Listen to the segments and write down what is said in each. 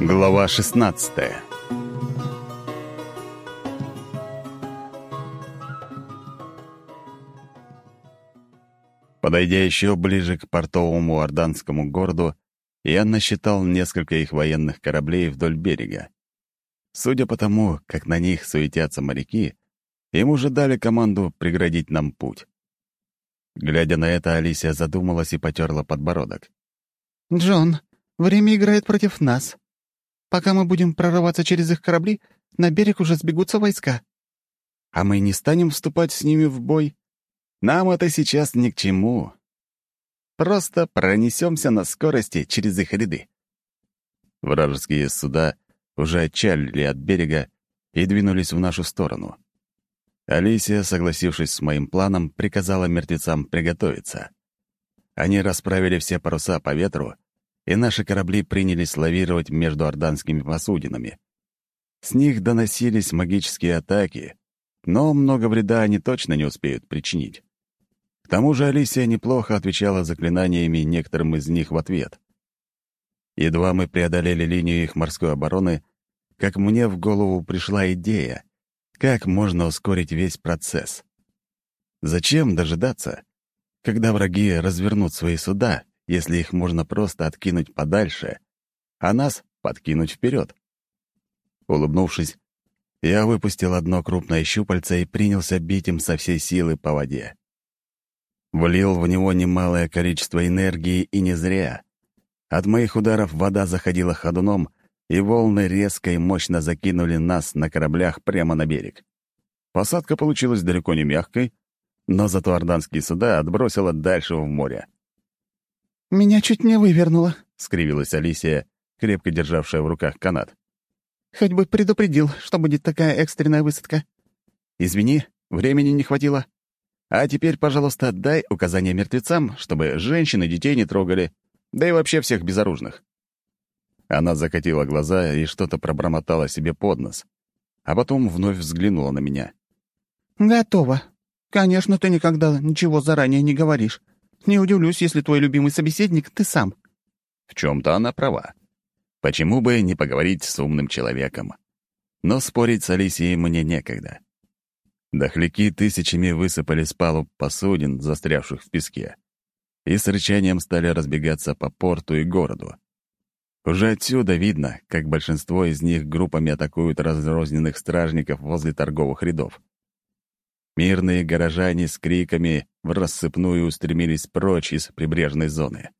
Глава 16 Подойдя еще ближе к портовому орданскому городу, я насчитал несколько их военных кораблей вдоль берега. Судя по тому, как на них суетятся моряки, им уже дали команду преградить нам путь. Глядя на это, Алисия задумалась и потерла подбородок. «Джон, время играет против нас. Пока мы будем прорываться через их корабли, на берег уже сбегутся войска». «А мы не станем вступать с ними в бой? Нам это сейчас ни к чему. Просто пронесемся на скорости через их ряды». Вражеские суда уже отчалили от берега и двинулись в нашу сторону. Алисия, согласившись с моим планом, приказала мертвецам приготовиться. Они расправили все паруса по ветру, и наши корабли принялись лавировать между орданскими посудинами. С них доносились магические атаки, но много вреда они точно не успеют причинить. К тому же Алисия неплохо отвечала заклинаниями некоторым из них в ответ. Едва мы преодолели линию их морской обороны, как мне в голову пришла идея — как можно ускорить весь процесс? Зачем дожидаться, когда враги развернут свои суда, если их можно просто откинуть подальше, а нас подкинуть вперед? Улыбнувшись, я выпустил одно крупное щупальце и принялся бить им со всей силы по воде. Влил в него немалое количество энергии и не зря. От моих ударов вода заходила ходуном, и волны резко и мощно закинули нас на кораблях прямо на берег. Посадка получилась далеко не мягкой, но зато орданские суда отбросило дальше в море. «Меня чуть не вывернуло», — скривилась Алисия, крепко державшая в руках канат. «Хоть бы предупредил, что будет такая экстренная высадка». «Извини, времени не хватило. А теперь, пожалуйста, дай указания мертвецам, чтобы женщин и детей не трогали, да и вообще всех безоружных». Она закатила глаза и что-то пробормотала себе под нос, а потом вновь взглянула на меня. «Готово. Конечно, ты никогда ничего заранее не говоришь. Не удивлюсь, если твой любимый собеседник — ты сам». В чем то она права. Почему бы не поговорить с умным человеком? Но спорить с Алисией мне некогда. Дохляки тысячами высыпали с палуб посудин, застрявших в песке, и с рычанием стали разбегаться по порту и городу. Уже отсюда видно, как большинство из них группами атакуют разрозненных стражников возле торговых рядов. Мирные горожане с криками в рассыпную устремились прочь из прибрежной зоны.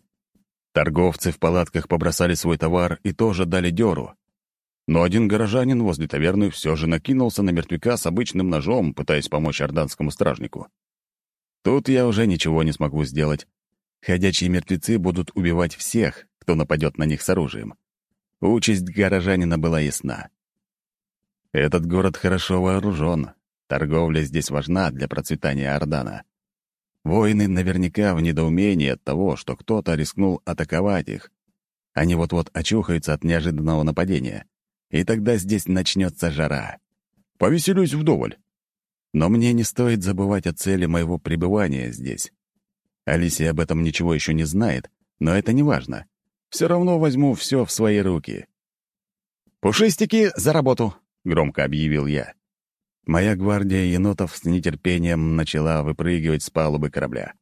Торговцы в палатках побросали свой товар и тоже дали дёру. Но один горожанин возле таверны все же накинулся на мертвяка с обычным ножом, пытаясь помочь орданскому стражнику. Тут я уже ничего не смогу сделать. Ходячие мертвецы будут убивать всех, кто нападет на них с оружием. Участь горожанина была ясна. Этот город хорошо вооружен. Торговля здесь важна для процветания Ордана. Воины наверняка в недоумении от того, что кто-то рискнул атаковать их. Они вот-вот очухаются от неожиданного нападения. И тогда здесь начнется жара. Повеселюсь вдоволь. Но мне не стоит забывать о цели моего пребывания здесь. Алисия об этом ничего еще не знает, но это не важно. Все равно возьму все в свои руки. «Пушистики, за работу!» — громко объявил я. Моя гвардия енотов с нетерпением начала выпрыгивать с палубы корабля.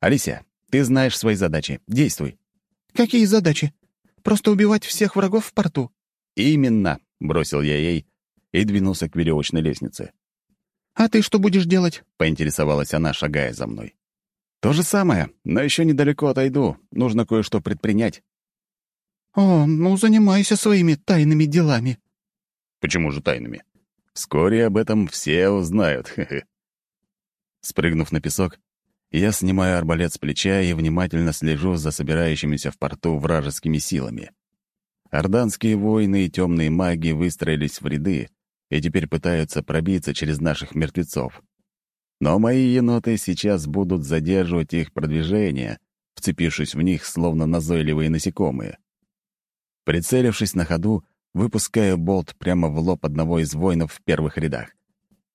«Алисия, ты знаешь свои задачи. Действуй». «Какие задачи? Просто убивать всех врагов в порту?» «Именно», — бросил я ей и двинулся к веревочной лестнице. «А ты что будешь делать?» — поинтересовалась она, шагая за мной. То же самое, но еще недалеко отойду. Нужно кое-что предпринять. О, ну занимайся своими тайными делами. Почему же тайными? Вскоре об этом все узнают. Спрыгнув на песок, я снимаю арбалет с плеча и внимательно слежу за собирающимися в порту вражескими силами. Орданские воины и темные маги выстроились в ряды и теперь пытаются пробиться через наших мертвецов. Но мои еноты сейчас будут задерживать их продвижение, вцепившись в них, словно назойливые насекомые. Прицелившись на ходу, выпускаю болт прямо в лоб одного из воинов в первых рядах.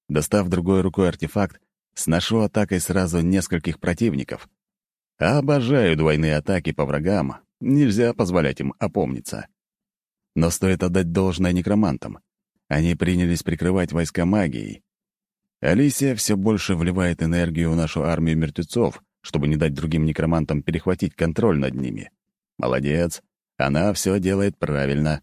Достав другой рукой артефакт, сношу атакой сразу нескольких противников. Обожаю двойные атаки по врагам, нельзя позволять им опомниться. Но стоит отдать должное некромантам. Они принялись прикрывать войска магией. Алисия все больше вливает энергию в нашу армию мертвецов, чтобы не дать другим некромантам перехватить контроль над ними. Молодец, она все делает правильно.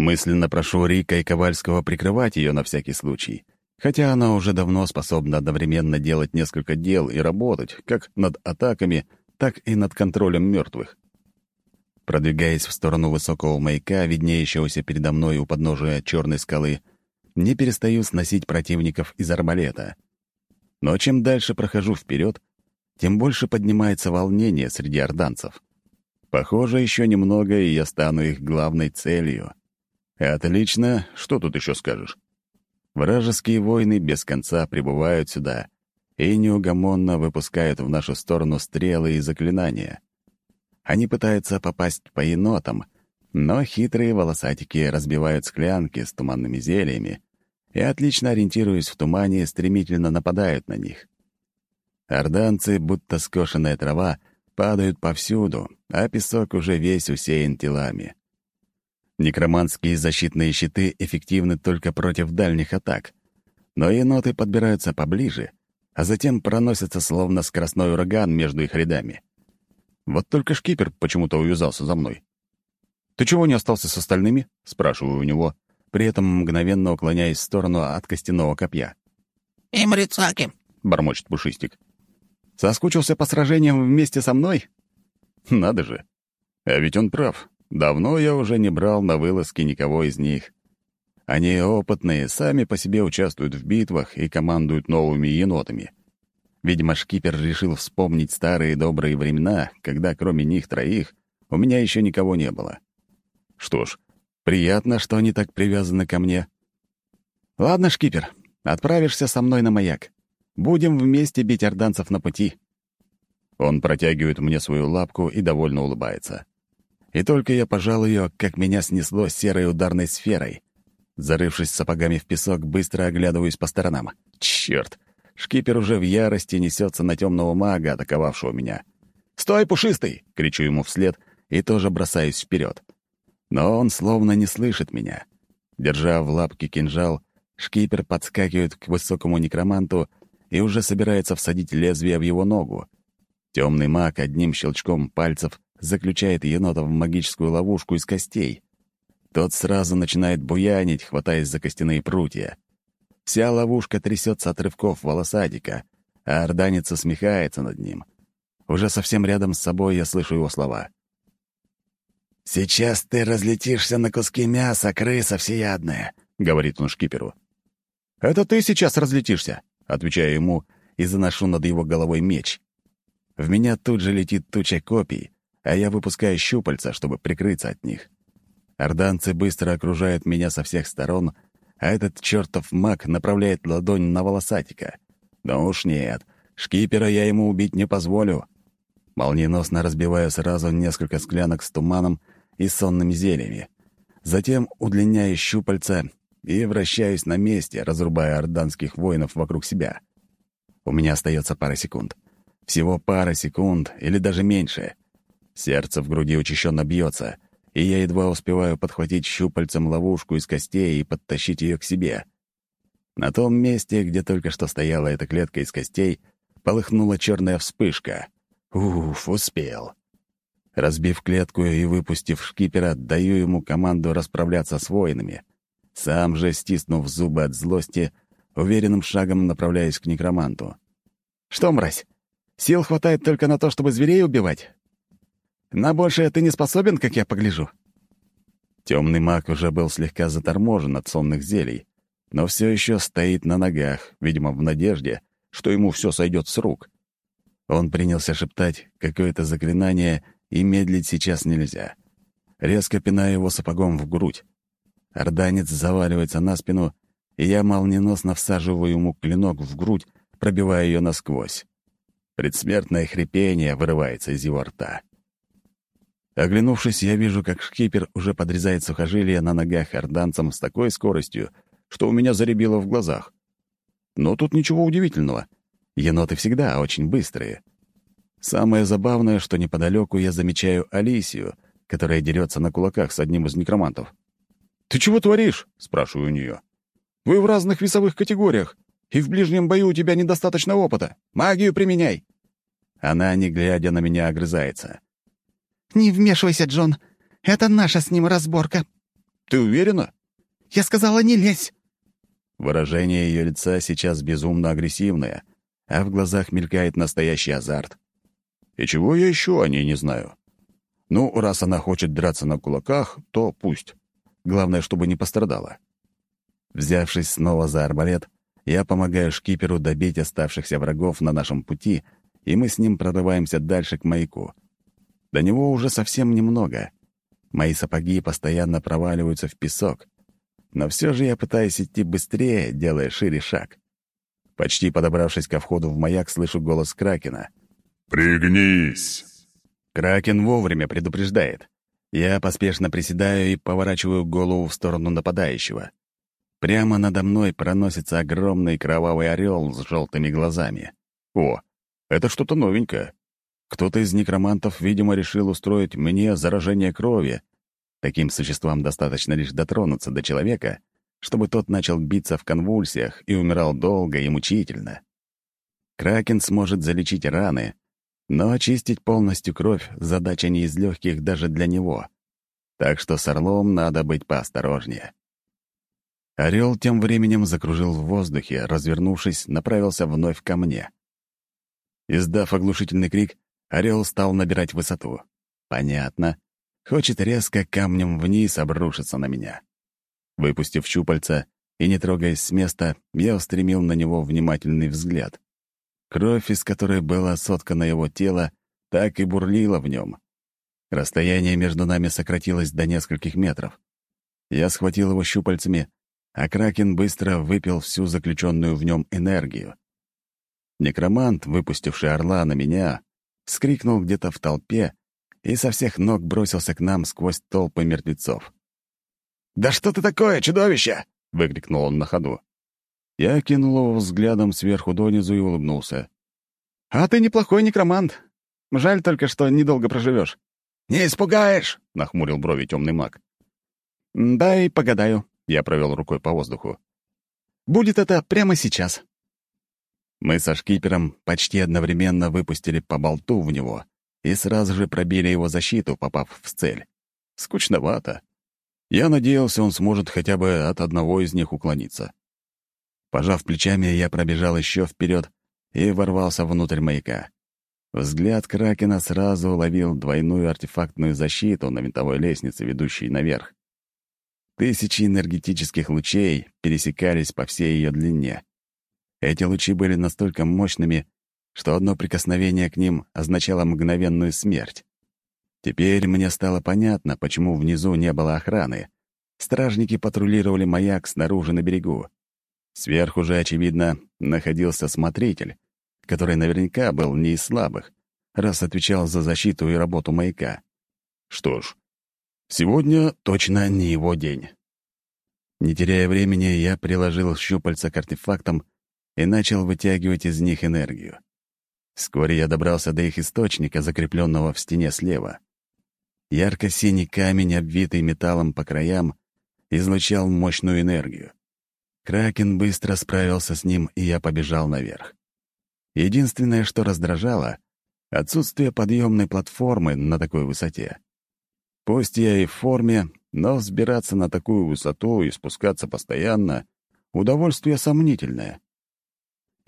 Мысленно прошу Рика и Ковальского прикрывать ее на всякий случай, хотя она уже давно способна одновременно делать несколько дел и работать как над атаками, так и над контролем мертвых. Продвигаясь в сторону высокого маяка, виднеющегося передо мной у подножия черной скалы, не перестаю сносить противников из арбалета. Но чем дальше прохожу вперед, тем больше поднимается волнение среди орданцев. Похоже, еще немного, и я стану их главной целью. Отлично, что тут еще скажешь? Вражеские войны без конца прибывают сюда и неугомонно выпускают в нашу сторону стрелы и заклинания. Они пытаются попасть по енотам, но хитрые волосатики разбивают склянки с туманными зельями и, отлично ориентируясь в тумане, стремительно нападают на них. Орданцы, будто скошенная трава, падают повсюду, а песок уже весь усеян телами. Некроманские защитные щиты эффективны только против дальних атак, но еноты подбираются поближе, а затем проносятся словно скоростной ураган между их рядами. Вот только шкипер почему-то увязался за мной. «Ты чего не остался с остальными?» — спрашиваю у него, при этом мгновенно уклоняясь в сторону от костяного копья. «Имрицаки», — бормочет Пушистик. Соскучился по сражениям вместе со мной? Надо же. А ведь он прав. Давно я уже не брал на вылазки никого из них. Они опытные, сами по себе участвуют в битвах и командуют новыми енотами. Видимо, шкипер решил вспомнить старые добрые времена, когда кроме них троих у меня еще никого не было. Что ж, приятно, что они так привязаны ко мне. Ладно, шкипер, отправишься со мной на маяк. Будем вместе бить орданцев на пути». Он протягивает мне свою лапку и довольно улыбается. И только я пожал ее, как меня снесло серой ударной сферой. Зарывшись сапогами в песок, быстро оглядываюсь по сторонам. Черт! Шкипер уже в ярости несется на темного мага, атаковавшего меня. «Стой, пушистый!» — кричу ему вслед и тоже бросаюсь вперед. Но он словно не слышит меня. Держа в лапке кинжал, шкипер подскакивает к высокому некроманту и уже собирается всадить лезвие в его ногу. Темный маг одним щелчком пальцев заключает енота в магическую ловушку из костей. Тот сразу начинает буянить, хватаясь за костяные прутья. Вся ловушка трясется от рывков волосадика, а орданец усмехается над ним. Уже совсем рядом с собой я слышу его слова. «Сейчас ты разлетишься на куски мяса, крыса всеядная», — говорит он шкиперу. «Это ты сейчас разлетишься», Отвечаю ему и заношу над его головой меч. В меня тут же летит туча копий, а я выпускаю щупальца, чтобы прикрыться от них. Орданцы быстро окружают меня со всех сторон, а этот чертов маг направляет ладонь на волосатика. Но уж нет, шкипера я ему убить не позволю. Молниеносно разбиваю сразу несколько склянок с туманом и сонными зельями. Затем удлиняю щупальца и вращаюсь на месте, разрубая орданских воинов вокруг себя. У меня остается пара секунд. Всего пара секунд или даже меньше. Сердце в груди учащенно бьется, и я едва успеваю подхватить щупальцем ловушку из костей и подтащить ее к себе. На том месте, где только что стояла эта клетка из костей, полыхнула черная вспышка. Уф, успел. Разбив клетку и выпустив шкипера, даю ему команду расправляться с воинами. Сам же, стиснув зубы от злости, уверенным шагом направляясь к некроманту. «Что, мразь, сил хватает только на то, чтобы зверей убивать? На большее ты не способен, как я погляжу?» Темный маг уже был слегка заторможен от сонных зелий, но все еще стоит на ногах, видимо, в надежде, что ему все сойдет с рук. Он принялся шептать какое-то заклинание, и медлить сейчас нельзя. Резко пиная его сапогом в грудь. Орданец заваливается на спину, и я молниеносно всаживаю ему клинок в грудь, пробивая ее насквозь. Предсмертное хрипение вырывается из его рта. Оглянувшись, я вижу, как шкипер уже подрезает сухожилия на ногах орданцам с такой скоростью, что у меня заребило в глазах. Но тут ничего удивительного. Еноты всегда очень быстрые. Самое забавное, что неподалеку я замечаю Алисию — которая дерется на кулаках с одним из некромантов. «Ты чего творишь?» — спрашиваю у нее. «Вы в разных весовых категориях, и в ближнем бою у тебя недостаточно опыта. Магию применяй!» Она, не глядя на меня, огрызается. «Не вмешивайся, Джон. Это наша с ним разборка». «Ты уверена?» «Я сказала, не лезь!» Выражение ее лица сейчас безумно агрессивное, а в глазах мелькает настоящий азарт. И чего я еще о ней не знаю? Ну, раз она хочет драться на кулаках, то пусть. Главное, чтобы не пострадала. Взявшись снова за арбалет, я помогаю шкиперу добить оставшихся врагов на нашем пути, и мы с ним прорываемся дальше к маяку. До него уже совсем немного. Мои сапоги постоянно проваливаются в песок. Но все же я пытаюсь идти быстрее, делая шире шаг. Почти подобравшись ко входу в маяк, слышу голос Кракена. «Пригнись!» Кракен вовремя предупреждает. Я поспешно приседаю и поворачиваю голову в сторону нападающего. Прямо надо мной проносится огромный кровавый орел с желтыми глазами. О, это что-то новенькое. Кто-то из некромантов, видимо, решил устроить мне заражение крови. Таким существам достаточно лишь дотронуться до человека, чтобы тот начал биться в конвульсиях и умирал долго и мучительно. Кракен сможет залечить раны, но очистить полностью кровь — задача не из легких даже для него. Так что с орлом надо быть поосторожнее. Орел тем временем закружил в воздухе, развернувшись, направился вновь ко мне. Издав оглушительный крик, орел стал набирать высоту. Понятно. Хочет резко камнем вниз обрушиться на меня. Выпустив щупальца и не трогаясь с места, я устремил на него внимательный взгляд. Кровь, из которой было соткано его тело, так и бурлила в нем. Расстояние между нами сократилось до нескольких метров. Я схватил его щупальцами, а Кракен быстро выпил всю заключенную в нем энергию. Некромант, выпустивший орла на меня, вскрикнул где-то в толпе и со всех ног бросился к нам сквозь толпы мертвецов. «Да что ты такое, чудовище!» — выкрикнул он на ходу. Я кинул его взглядом сверху донизу и улыбнулся. «А ты неплохой некромант. Жаль только, что недолго проживешь. «Не испугаешь!» — нахмурил брови темный маг. «Дай погадаю», — я провел рукой по воздуху. «Будет это прямо сейчас». Мы со шкипером почти одновременно выпустили по болту в него и сразу же пробили его защиту, попав в цель. Скучновато. Я надеялся, он сможет хотя бы от одного из них уклониться. Пожав плечами, я пробежал еще вперед и ворвался внутрь маяка. Взгляд Кракена сразу уловил двойную артефактную защиту на винтовой лестнице, ведущей наверх. Тысячи энергетических лучей пересекались по всей ее длине. Эти лучи были настолько мощными, что одно прикосновение к ним означало мгновенную смерть. Теперь мне стало понятно, почему внизу не было охраны. Стражники патрулировали маяк снаружи на берегу. Сверху же, очевидно, находился смотритель, который наверняка был не из слабых, раз отвечал за защиту и работу маяка. Что ж, сегодня точно не его день. Не теряя времени, я приложил щупальца к артефактам и начал вытягивать из них энергию. Вскоре я добрался до их источника, закрепленного в стене слева. Ярко-синий камень, обвитый металлом по краям, излучал мощную энергию. Кракен быстро справился с ним, и я побежал наверх. Единственное, что раздражало — отсутствие подъемной платформы на такой высоте. Пусть я и в форме, но взбираться на такую высоту и спускаться постоянно — удовольствие сомнительное.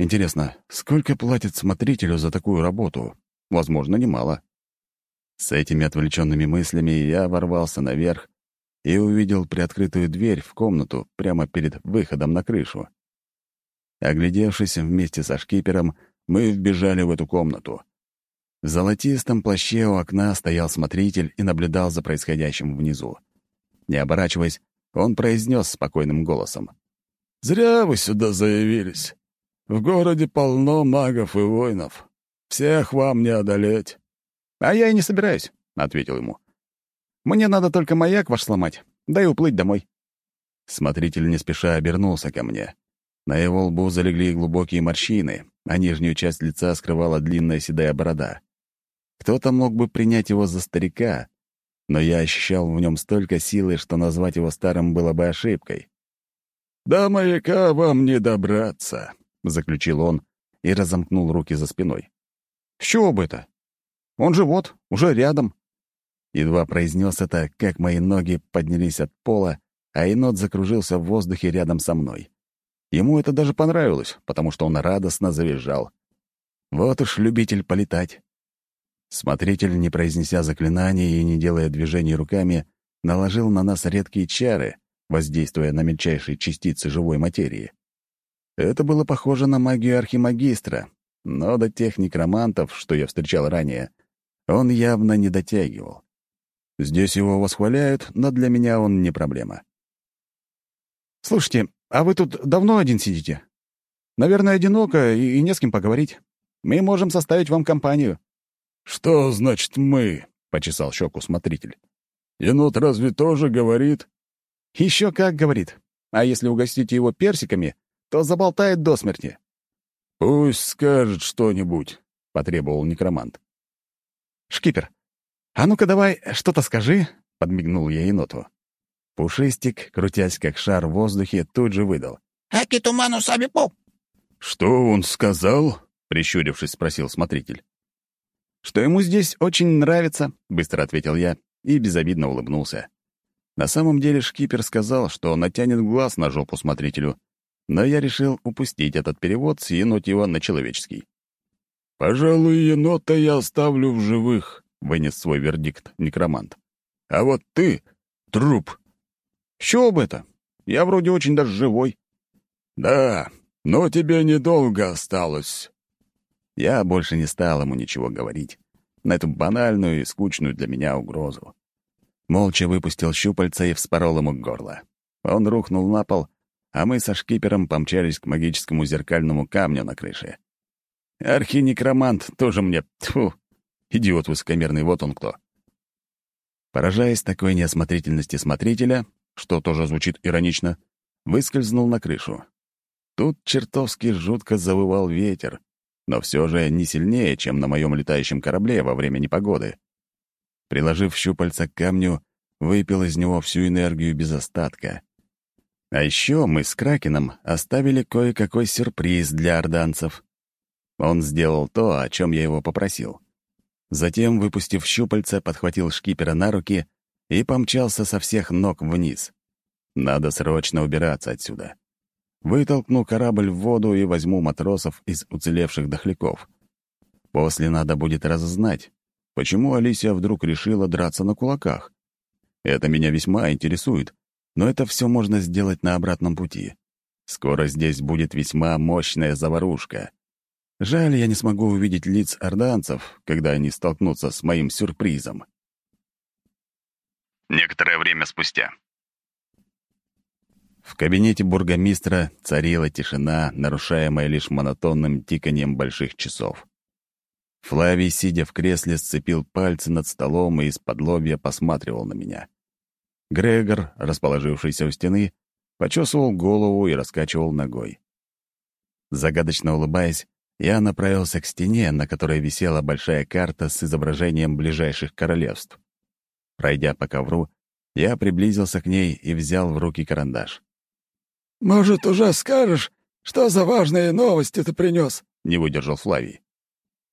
Интересно, сколько платят смотрителю за такую работу? Возможно, немало. С этими отвлеченными мыслями я ворвался наверх и увидел приоткрытую дверь в комнату прямо перед выходом на крышу. Оглядевшись вместе со шкипером, мы вбежали в эту комнату. В золотистом плаще у окна стоял смотритель и наблюдал за происходящим внизу. Не оборачиваясь, он произнес спокойным голосом. «Зря вы сюда заявились. В городе полно магов и воинов. Всех вам не одолеть». «А я и не собираюсь», — ответил ему. «Мне надо только маяк ваш сломать, да и уплыть домой». Смотритель не спеша обернулся ко мне. На его лбу залегли глубокие морщины, а нижнюю часть лица скрывала длинная седая борода. Кто-то мог бы принять его за старика, но я ощущал в нем столько силы, что назвать его старым было бы ошибкой. «До маяка вам не добраться», — заключил он и разомкнул руки за спиной. «С чего бы это? Он же вот, уже рядом». Едва произнес это, как мои ноги поднялись от пола, а енот закружился в воздухе рядом со мной. Ему это даже понравилось, потому что он радостно завизжал. Вот уж любитель полетать. Смотритель, не произнеся заклинания и не делая движений руками, наложил на нас редкие чары, воздействуя на мельчайшие частицы живой материи. Это было похоже на магию архимагистра, но до тех некромантов, что я встречал ранее, он явно не дотягивал. Здесь его восхваляют, но для меня он не проблема. «Слушайте, а вы тут давно один сидите? Наверное, одиноко и, и не с кем поговорить. Мы можем составить вам компанию». «Что значит «мы»?» — почесал щеку смотритель. «Енот разве тоже говорит?» Еще как говорит. А если угостите его персиками, то заболтает до смерти». «Пусть скажет что-нибудь», — потребовал некромант. «Шкипер, а ну-ка давай что-то скажи», — подмигнул я еноту. Пушистик, крутясь как шар в воздухе, тут же выдал. «Аки туману саби поп!» «Что он сказал?» — прищурившись, спросил смотритель. «Что ему здесь очень нравится», — быстро ответил я и безобидно улыбнулся. На самом деле шкипер сказал, что натянет глаз на жопу смотрителю, но я решил упустить этот перевод, съянуть его на человеческий. «Пожалуй, енота я оставлю в живых», — вынес свой вердикт некромант. «А вот ты — труп». «С бы это? Я вроде очень даже живой». «Да, но тебе недолго осталось». Я больше не стал ему ничего говорить на эту банальную и скучную для меня угрозу. Молча выпустил щупальца и вспорол ему горло. Он рухнул на пол, а мы со шкипером помчались к магическому зеркальному камню на крыше. Архинекромант тоже мне... Тьфу! Идиот высокомерный, вот он кто. Поражаясь такой неосмотрительности смотрителя, что тоже звучит иронично, выскользнул на крышу. Тут чертовски жутко завывал ветер, но все же не сильнее, чем на моем летающем корабле во время непогоды. Приложив щупальца к камню, выпил из него всю энергию без остатка. А еще мы с Кракеном оставили кое-какой сюрприз для орданцев. Он сделал то, о чем я его попросил. Затем, выпустив щупальца, подхватил шкипера на руки и помчался со всех ног вниз. Надо срочно убираться отсюда. Вытолкну корабль в воду и возьму матросов из уцелевших дохляков. После надо будет разузнать, почему Алисия вдруг решила драться на кулаках. Это меня весьма интересует, но это все можно сделать на обратном пути. Скоро здесь будет весьма мощная заварушка. Жаль, я не смогу увидеть лиц орданцев, когда они столкнутся с моим сюрпризом. Некоторое время спустя. В кабинете бургомистра царила тишина, нарушаемая лишь монотонным тиканием больших часов. Флавий, сидя в кресле, сцепил пальцы над столом и из-под лобья посматривал на меня. Грегор, расположившийся у стены, почесывал голову и раскачивал ногой. Загадочно улыбаясь, я направился к стене, на которой висела большая карта с изображением ближайших королевств. Пройдя по ковру, я приблизился к ней и взял в руки карандаш. «Может, уже скажешь, что за важные новости ты принес?» — не выдержал Флавий.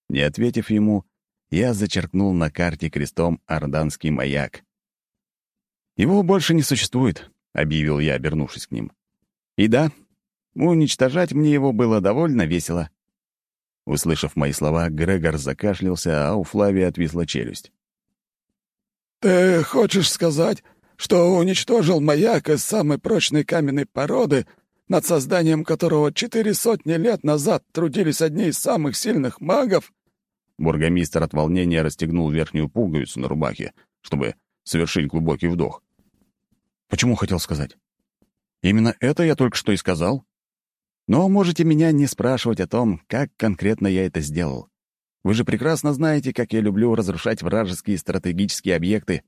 Не ответив ему, я зачеркнул на карте крестом Орданский маяк. «Его больше не существует», — объявил я, обернувшись к ним. «И да, уничтожать мне его было довольно весело». Услышав мои слова, Грегор закашлялся, а у Флавия отвисла челюсть. «Ты хочешь сказать, что уничтожил маяк из самой прочной каменной породы, над созданием которого четыре сотни лет назад трудились одни из самых сильных магов?» Бургомистр от волнения расстегнул верхнюю пуговицу на рубахе, чтобы совершить глубокий вдох. «Почему хотел сказать? Именно это я только что и сказал. Но можете меня не спрашивать о том, как конкретно я это сделал. Вы же прекрасно знаете, как я люблю разрушать вражеские стратегические объекты».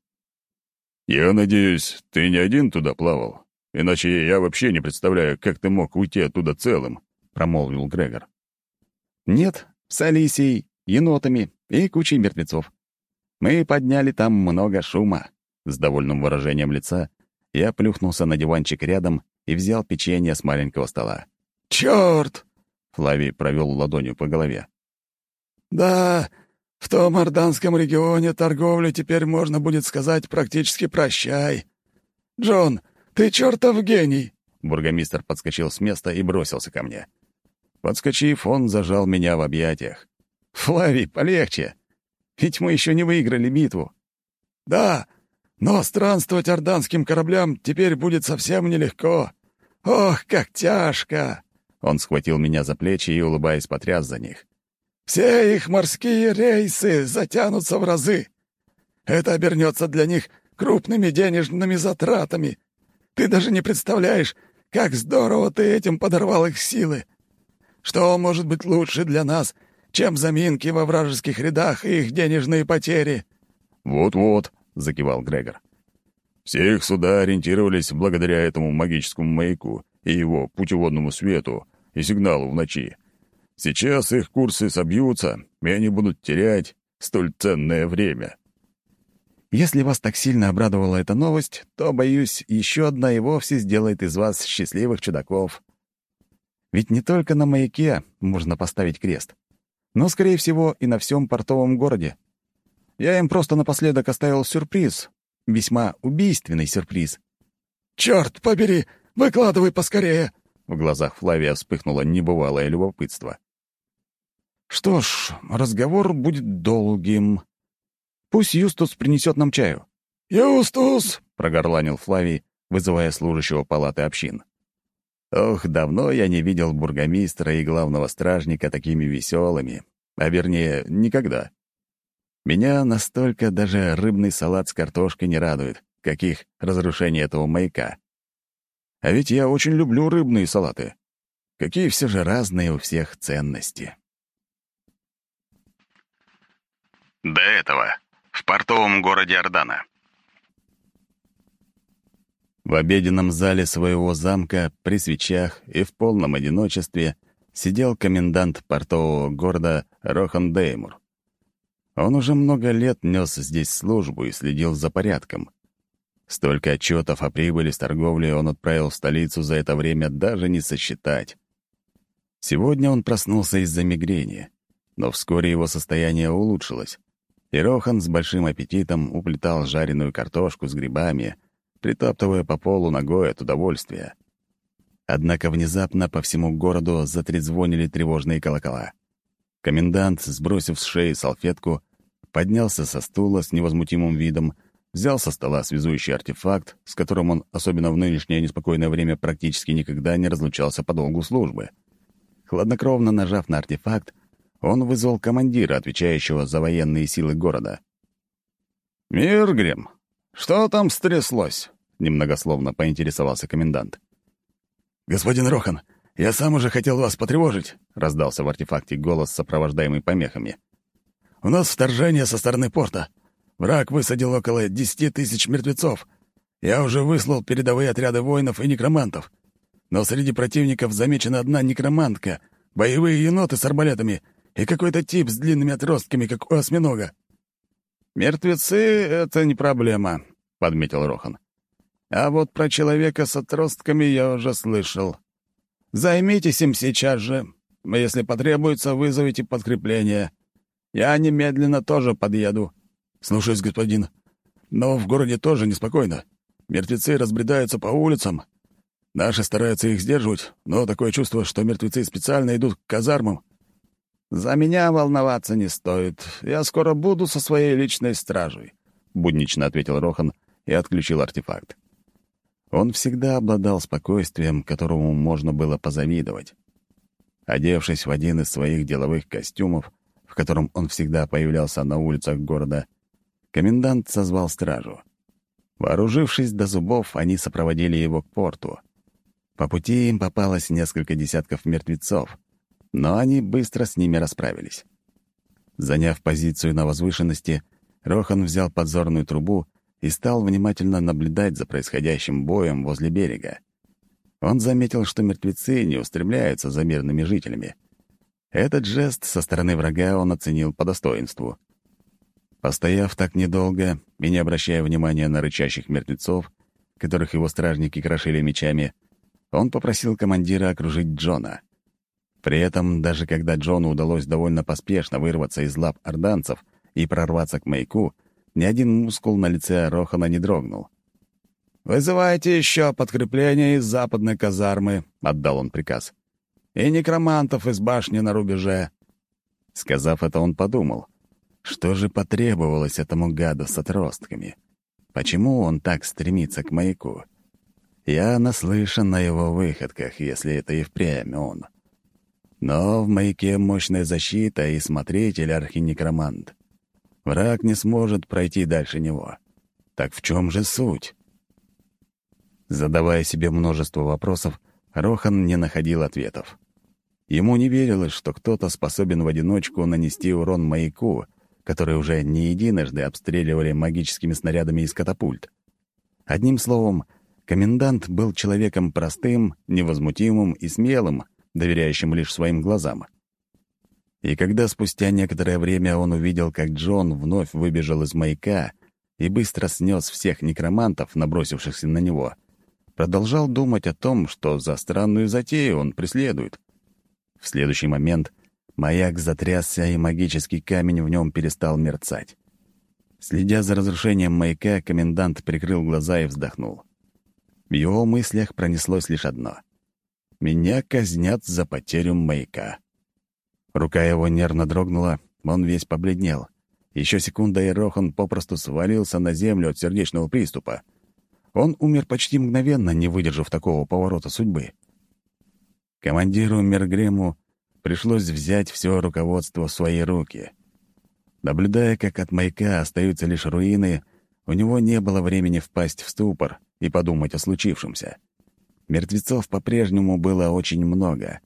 «Я надеюсь, ты не один туда плавал? Иначе я вообще не представляю, как ты мог уйти оттуда целым», — промолвил Грегор. «Нет, с Алисией енотами и кучей мертвецов. Мы подняли там много шума», С довольным выражением лица я плюхнулся на диванчик рядом и взял печенье с маленького стола. «Чёрт!» — Флавий провел ладонью по голове. «Да, в том Орданском регионе торговлю теперь можно будет сказать практически «прощай». Джон, ты чертов гений!» Бургомистр подскочил с места и бросился ко мне. Подскочив, он зажал меня в объятиях. «Флавий, полегче! Ведь мы еще не выиграли битву». «Да, но странствовать орданским кораблям теперь будет совсем нелегко. Ох, как тяжко!» Он схватил меня за плечи и, улыбаясь, потряс за них. «Все их морские рейсы затянутся в разы. Это обернется для них крупными денежными затратами. Ты даже не представляешь, как здорово ты этим подорвал их силы. Что может быть лучше для нас, чем заминки во вражеских рядах и их денежные потери?» «Вот-вот», — закивал Грегор. «Все их суда ориентировались благодаря этому магическому маяку и его путеводному свету и сигналу в ночи. Сейчас их курсы собьются, и они будут терять столь ценное время». Если вас так сильно обрадовала эта новость, то, боюсь, еще одна и вовсе сделает из вас счастливых чудаков. Ведь не только на маяке можно поставить крест, но, скорее всего, и на всем портовом городе. Я им просто напоследок оставил сюрприз, весьма убийственный сюрприз. «Черт побери! Выкладывай поскорее!» В глазах Флавия вспыхнуло небывалое любопытство. «Что ж, разговор будет долгим. Пусть Юстус принесет нам чаю». «Юстус!» — прогорланил Флавий, вызывая служащего палаты общин. Ох, давно я не видел бургомистра и главного стражника такими веселыми, а вернее, никогда. Меня настолько даже рыбный салат с картошкой не радует, как их разрушение этого маяка. А ведь я очень люблю рыбные салаты. Какие все же разные у всех ценности. До этого в портовом городе Ордана. В обеденном зале своего замка при свечах и в полном одиночестве сидел комендант портового города Рохан Деймур. Он уже много лет нес здесь службу и следил за порядком. Столько отчетов о прибыли с торговли он отправил в столицу за это время даже не сосчитать. Сегодня он проснулся из-за мигрени, но вскоре его состояние улучшилось, и Рохан с большим аппетитом уплетал жареную картошку с грибами — притаптывая по полу ногой от удовольствия. Однако внезапно по всему городу затрезвонили тревожные колокола. Комендант, сбросив с шеи салфетку, поднялся со стула с невозмутимым видом, взял со стола связующий артефакт, с которым он, особенно в нынешнее неспокойное время, практически никогда не разлучался по долгу службы. Хладнокровно нажав на артефакт, он вызвал командира, отвечающего за военные силы города. «Миргрим, «Что там стряслось?» — немногословно поинтересовался комендант. «Господин Рохан, я сам уже хотел вас потревожить», — раздался в артефакте голос, сопровождаемый помехами. «У нас вторжение со стороны порта. Враг высадил около десяти тысяч мертвецов. Я уже выслал передовые отряды воинов и некромантов. Но среди противников замечена одна некромантка, боевые еноты с арбалетами и какой-то тип с длинными отростками, как у осьминога. «Мертвецы — это не проблема», — подметил Рохан. «А вот про человека с отростками я уже слышал. Займитесь им сейчас же. Если потребуется, вызовите подкрепление. Я немедленно тоже подъеду». «Слушаюсь, господин. Но в городе тоже неспокойно. Мертвецы разбредаются по улицам. Наши стараются их сдерживать, но такое чувство, что мертвецы специально идут к казармам. «За меня волноваться не стоит. Я скоро буду со своей личной стражей», — буднично ответил Рохан и отключил артефакт. Он всегда обладал спокойствием, которому можно было позавидовать. Одевшись в один из своих деловых костюмов, в котором он всегда появлялся на улицах города, комендант созвал стражу. Вооружившись до зубов, они сопроводили его к порту. По пути им попалось несколько десятков мертвецов — но они быстро с ними расправились. Заняв позицию на возвышенности, Рохан взял подзорную трубу и стал внимательно наблюдать за происходящим боем возле берега. Он заметил, что мертвецы не устремляются за мирными жителями. Этот жест со стороны врага он оценил по достоинству. Постояв так недолго и не обращая внимания на рычащих мертвецов, которых его стражники крошили мечами, он попросил командира окружить Джона. При этом, даже когда Джону удалось довольно поспешно вырваться из лап орданцев и прорваться к маяку, ни один мускул на лице Рохана не дрогнул. «Вызывайте еще подкрепление из западной казармы», — отдал он приказ. «И некромантов из башни на рубеже». Сказав это, он подумал, что же потребовалось этому гаду с отростками? Почему он так стремится к маяку? Я наслышан на его выходках, если это и впрямь он. Но в маяке мощная защита и смотритель архинекромант. Враг не сможет пройти дальше него. Так в чем же суть? Задавая себе множество вопросов, Рохан не находил ответов. Ему не верилось, что кто-то способен в одиночку нанести урон маяку, который уже не единожды обстреливали магическими снарядами из катапульт. Одним словом, комендант был человеком простым, невозмутимым и смелым, доверяющим лишь своим глазам. И когда спустя некоторое время он увидел, как Джон вновь выбежал из маяка и быстро снес всех некромантов, набросившихся на него, продолжал думать о том, что за странную затею он преследует. В следующий момент маяк затрясся, и магический камень в нем перестал мерцать. Следя за разрушением маяка, комендант прикрыл глаза и вздохнул. В его мыслях пронеслось лишь одно — меня казнят за потерю маяка. Рука его нервно дрогнула, он весь побледнел. Еще секунда, и Рохан попросту свалился на землю от сердечного приступа. Он умер почти мгновенно, не выдержав такого поворота судьбы. Командиру Мергрему пришлось взять все руководство в свои руки. Наблюдая, как от маяка остаются лишь руины, у него не было времени впасть в ступор и подумать о случившемся. Мертвецов по-прежнему было очень много.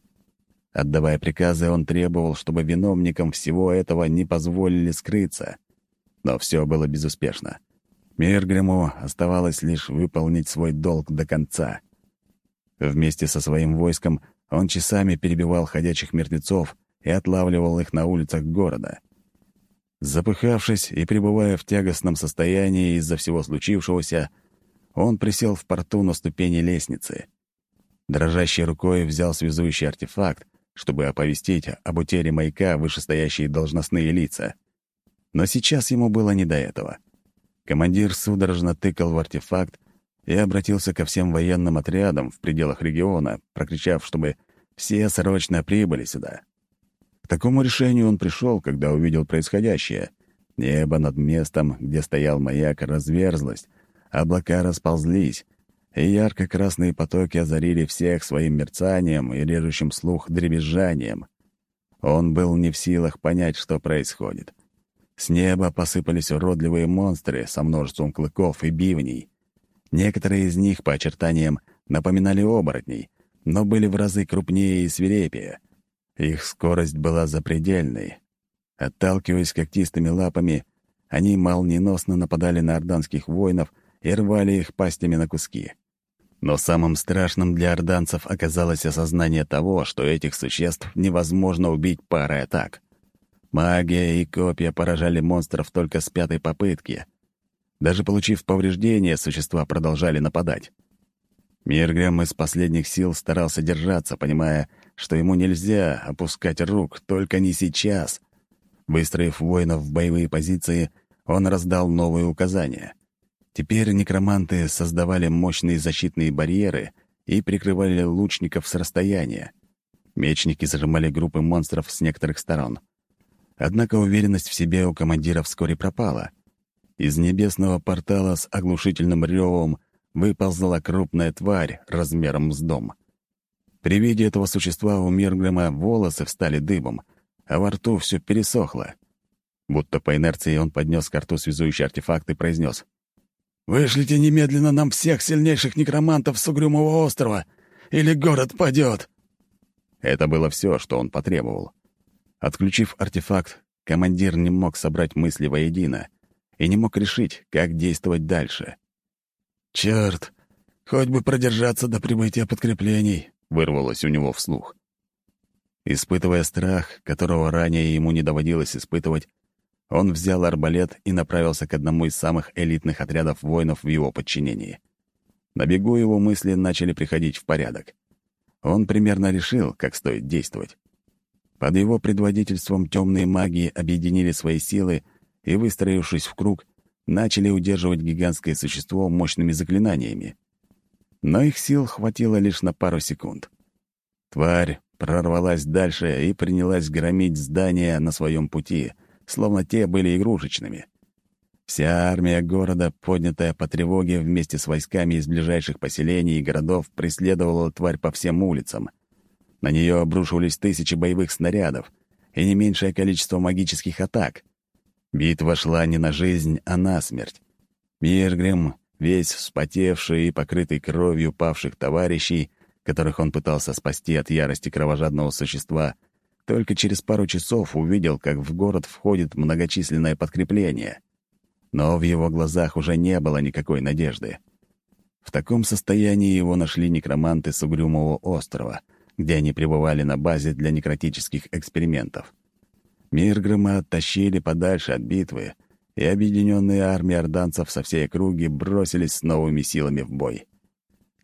Отдавая приказы, он требовал, чтобы виновникам всего этого не позволили скрыться. Но все было безуспешно. Миргриму оставалось лишь выполнить свой долг до конца. Вместе со своим войском он часами перебивал ходячих мертвецов и отлавливал их на улицах города. Запыхавшись и пребывая в тягостном состоянии из-за всего случившегося, он присел в порту на ступени лестницы. Дрожащей рукой взял связующий артефакт, чтобы оповестить об утере маяка вышестоящие должностные лица. Но сейчас ему было не до этого. Командир судорожно тыкал в артефакт и обратился ко всем военным отрядам в пределах региона, прокричав, чтобы все срочно прибыли сюда. К такому решению он пришел, когда увидел происходящее. Небо над местом, где стоял маяк, разверзлось, облака расползлись, и ярко-красные потоки озарили всех своим мерцанием и режущим слух дребезжанием. Он был не в силах понять, что происходит. С неба посыпались уродливые монстры со множеством клыков и бивней. Некоторые из них, по очертаниям, напоминали оборотней, но были в разы крупнее и свирепее. Их скорость была запредельной. Отталкиваясь когтистыми лапами, они молниеносно нападали на орданских воинов и рвали их пастями на куски. Но самым страшным для орданцев оказалось осознание того, что этих существ невозможно убить парой атак. Магия и копья поражали монстров только с пятой попытки. Даже получив повреждения, существа продолжали нападать. Миргрем из последних сил старался держаться, понимая, что ему нельзя опускать рук, только не сейчас. Выстроив воинов в боевые позиции, он раздал новые указания — Теперь некроманты создавали мощные защитные барьеры и прикрывали лучников с расстояния. Мечники зажимали группы монстров с некоторых сторон. Однако уверенность в себе у командира вскоре пропала. Из небесного портала с оглушительным ревом выползла крупная тварь размером с дом. При виде этого существа у Миргрема волосы встали дыбом, а во рту все пересохло. Будто по инерции он поднес к рту связующий артефакт и произнес «Вышлите немедленно нам всех сильнейших некромантов с Угрюмого острова, или город падет!» Это было все, что он потребовал. Отключив артефакт, командир не мог собрать мысли воедино и не мог решить, как действовать дальше. «Черт! Хоть бы продержаться до прибытия подкреплений!» — вырвалось у него вслух. Испытывая страх, которого ранее ему не доводилось испытывать, Он взял арбалет и направился к одному из самых элитных отрядов воинов в его подчинении. На бегу его мысли начали приходить в порядок. Он примерно решил, как стоит действовать. Под его предводительством темные маги объединили свои силы и, выстроившись в круг, начали удерживать гигантское существо мощными заклинаниями. Но их сил хватило лишь на пару секунд. Тварь прорвалась дальше и принялась громить здания на своем пути, словно те были игрушечными. Вся армия города, поднятая по тревоге вместе с войсками из ближайших поселений и городов, преследовала тварь по всем улицам. На нее обрушивались тысячи боевых снарядов и не меньшее количество магических атак. Битва шла не на жизнь, а на смерть. Миргрим, весь вспотевший и покрытый кровью павших товарищей, которых он пытался спасти от ярости кровожадного существа, только через пару часов увидел, как в город входит многочисленное подкрепление — но в его глазах уже не было никакой надежды. В таком состоянии его нашли некроманты с Угрюмого острова, где они пребывали на базе для некротических экспериментов. Миргрыма оттащили подальше от битвы, и объединенные армии орданцев со всей округи бросились с новыми силами в бой.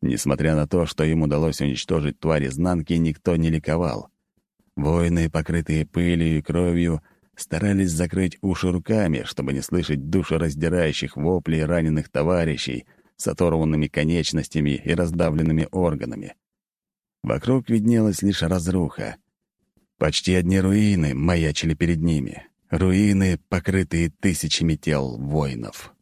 Несмотря на то, что им удалось уничтожить тварь изнанки, никто не ликовал. Воины, покрытые пылью и кровью, старались закрыть уши руками, чтобы не слышать душераздирающих воплей раненых товарищей с оторванными конечностями и раздавленными органами. Вокруг виднелась лишь разруха. Почти одни руины маячили перед ними. Руины, покрытые тысячами тел воинов.